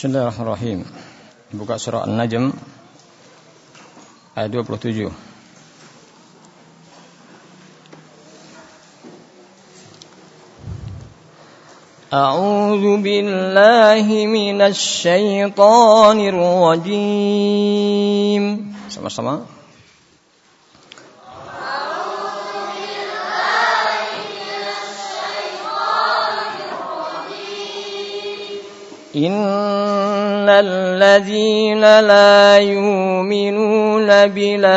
Bismillahirrahmanirrahim. Buka surah An-Najm ayat 27. أعوذ بالله من الشيطان الرجيم sama-sama إن الذين لا يؤمنون بالآخرة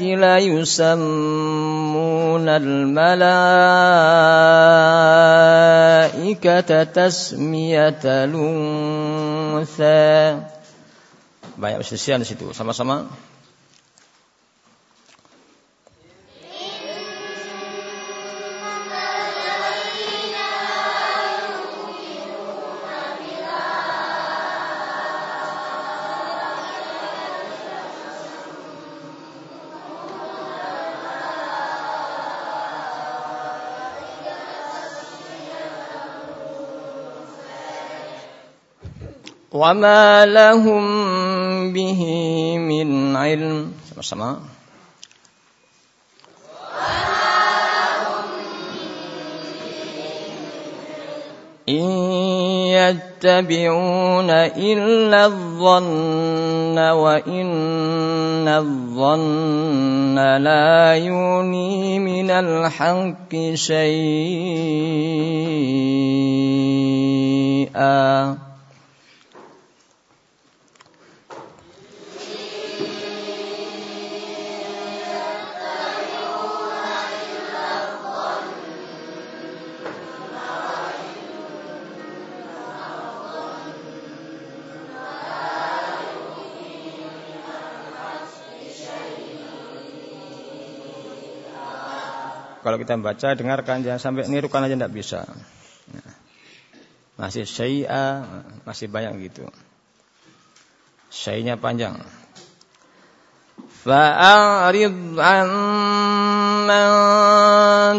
ليسمون الملائكة تسمية الأنثى. Banyak perselisihan di situ. Sama-sama. وما لهم به من علم. sama-sama إن يتبعون إلا الظن وإن الظن لا يغني من الحق شيئا. Kalau kita baca, dengarkan, jangan sampai nirukan aja tidak bisa. Masih syai'a, masih banyak gitu. Syai'nya panjang. فأعرض عن من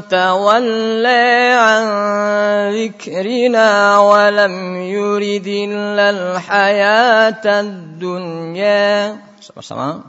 تولى عن ذكرنا ولم يرد إلا الحياة الدنيا sama-sama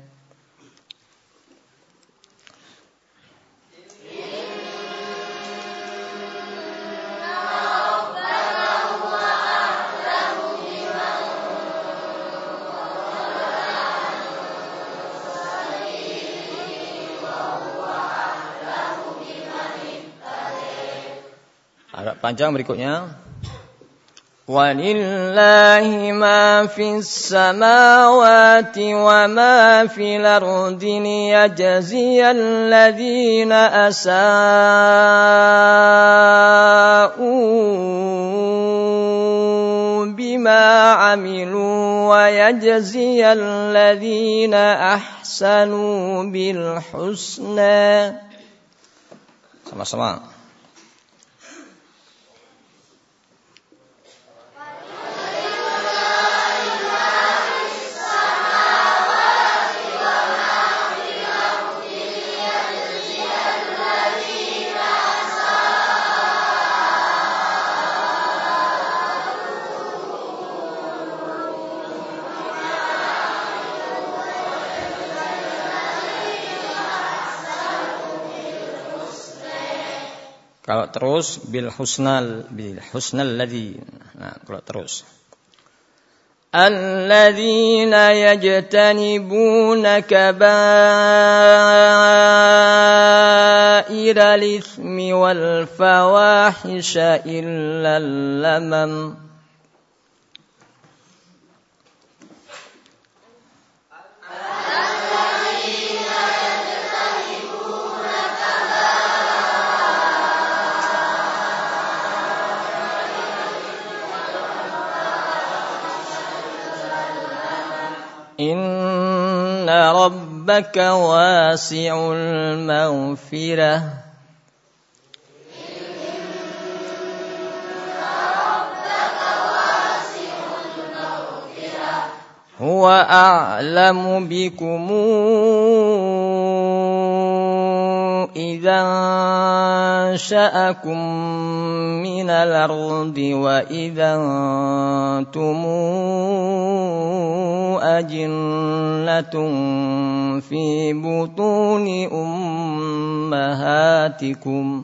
Agak panjang berikutnya. Walillahi ma fis samawati wa ma fil ardi liyajziyal ladzina asa'u bima amilu wa yajziyal ladzina ahsanu bil husna. Sama-sama. Kalau terus bil husnal bil husnal ladzi. Nah, kalau terus. الذين يجتنبون كبائر الإثم والفواحش إلا اللمم إن ربك واسع المغفرة. هو أعلم بكم. إذا أنشأكم من الأرض وإذا أنتم أجنة في بطون أمهاتكم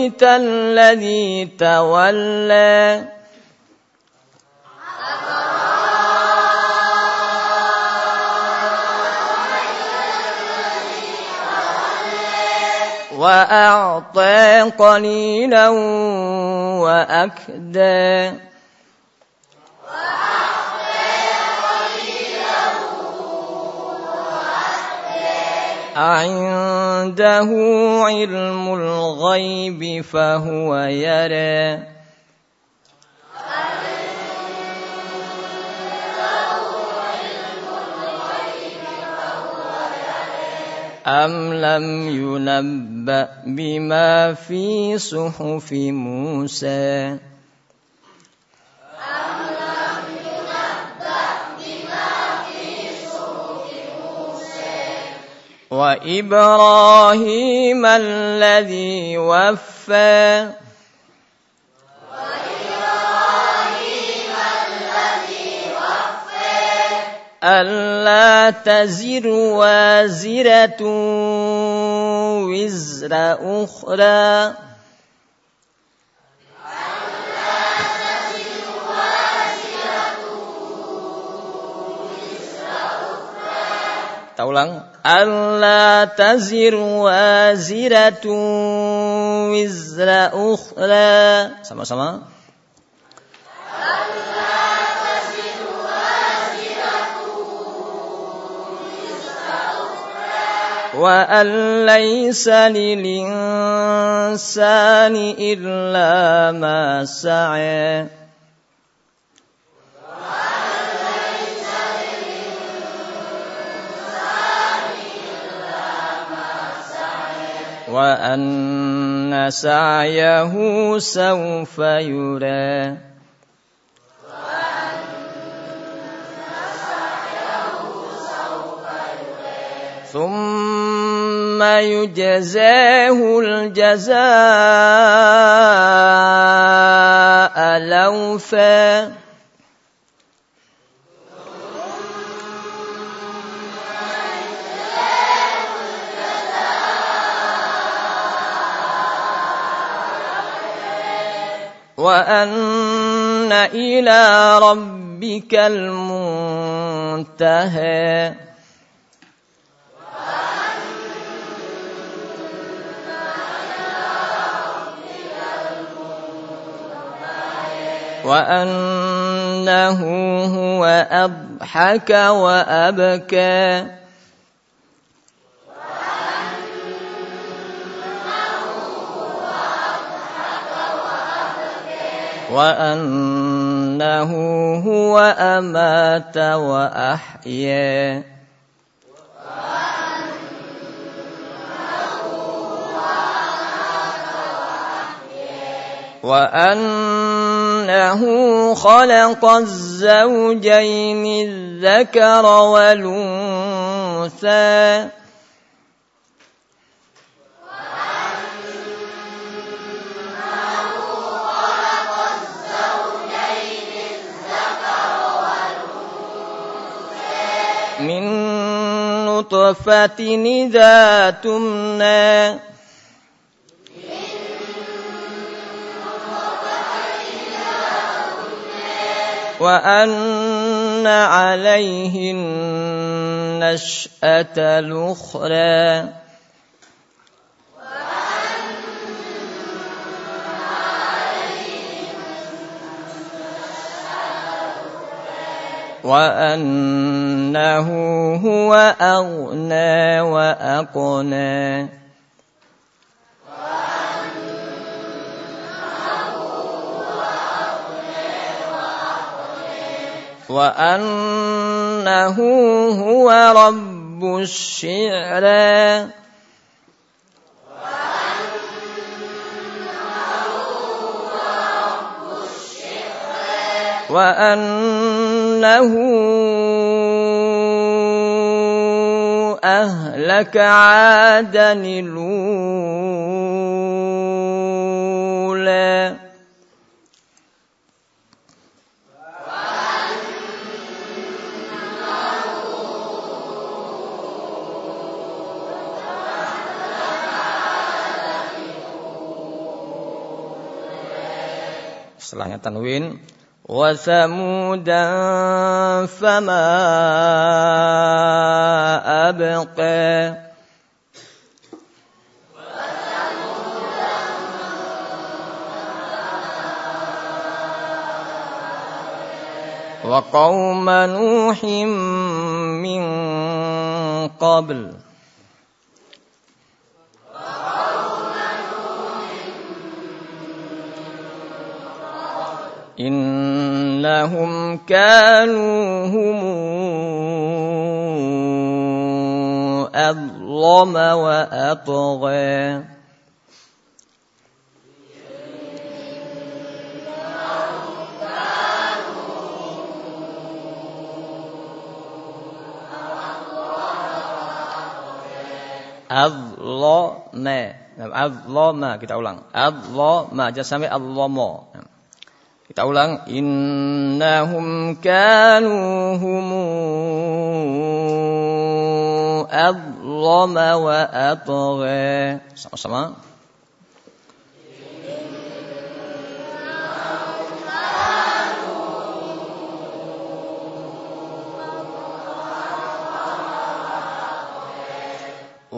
أفرأيت الذي تولى. وأعطى قليلا وأكدى. أعنده علم الغيب فهو يرى. أم لم ينبأ بما في صحف موسى. وإبراهيم الذي وفى ألا تزر وازرة وزر أخرى Kita ulang. ألا تزر وازرة وزر أخرى Sama-sama. وأن ليس للإنسان إلا ما سعى وأن سعيه سوف يرى. ثم يجزاه الجزاء الأوفى وأن إلى ربك المنتهى. وأنه هو أضحك وأبكى. وأنه هو أمات وأحيا. وأنه خلق الزوجين الذكر والأنثى. نطفة إذا تمنى. وأن عليه النشأة الأخرى. وأنه هو أغنى وأقنى. وأنه هو رب الشعرى وأنه أهلك عادا الأولى Setelahnya tanwin وثمودا فما أبقى. وقوم نوح من قبل إنهم كانوا هم أظلم وأطغى Adzlama. Adzlama kita ulang. Adzlama jangan sampai adzlama. Kita ulang innahum kanu hum adzlama wa atgha. Sama-sama.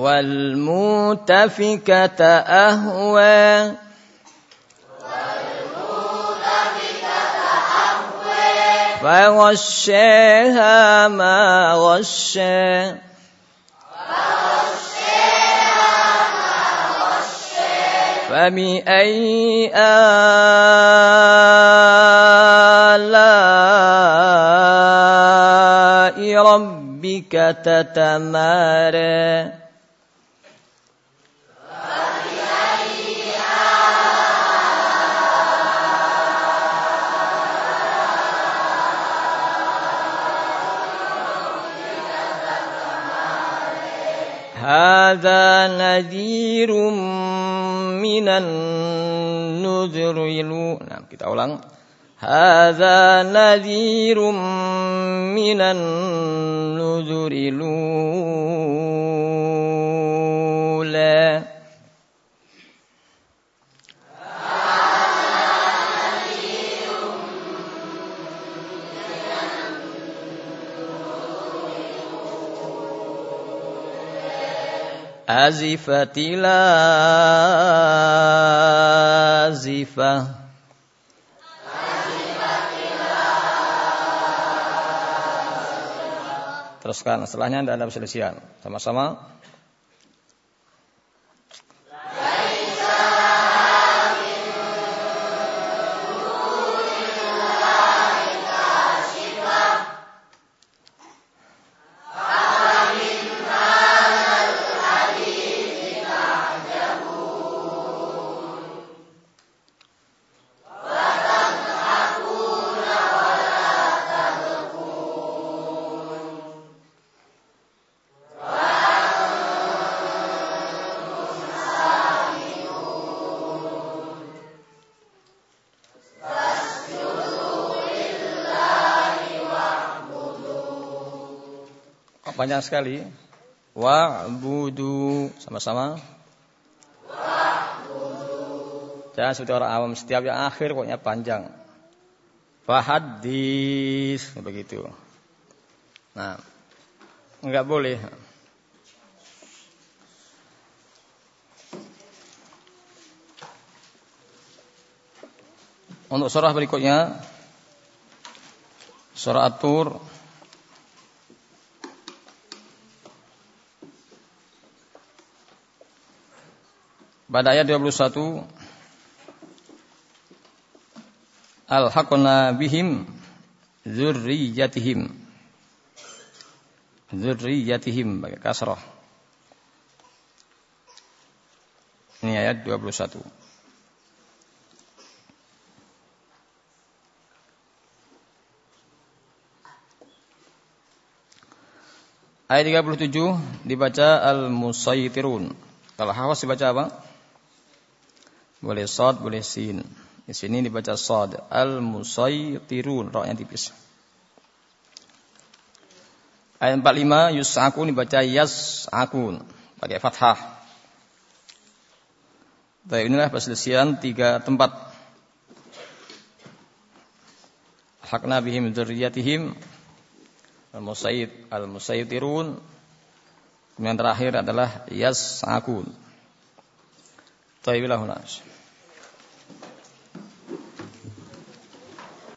والمؤتفكة أهوى فغشاها ما غشى. فبأي آلاء ربك تتمارى؟ هذا نذير من النذر نعم kita ulang هذا نذير من النذر azifatila azifa Teruskan setelahnya dalam silsial. Sama-sama. Panjang sekali. Wa'budu sama-sama. Wa'budu. Jangan seperti orang awam setiap yang akhir pokoknya panjang. Fahadis begitu. Nah, enggak boleh. Untuk surah berikutnya surah At-Tur Pada ayat 21 Al-haqna bihim dzurriyyatihim dzurriyyatihim pakai kasrah. Ini ayat 21. Ayat 37 dibaca al-musaytirun. Kalau hawas dibaca apa? Boleh sod, boleh sin. Di sini dibaca sod. Al-musaytirun. yang tipis. Ayat 45 yus akun dibaca yas akun pakai fathah. Baik, inilah perselisihan tiga tempat. Hakna bihim dzurriyyatihim al-musayyid al-musayyitirun. Kemudian terakhir adalah yas yas'akun. Tayyibullah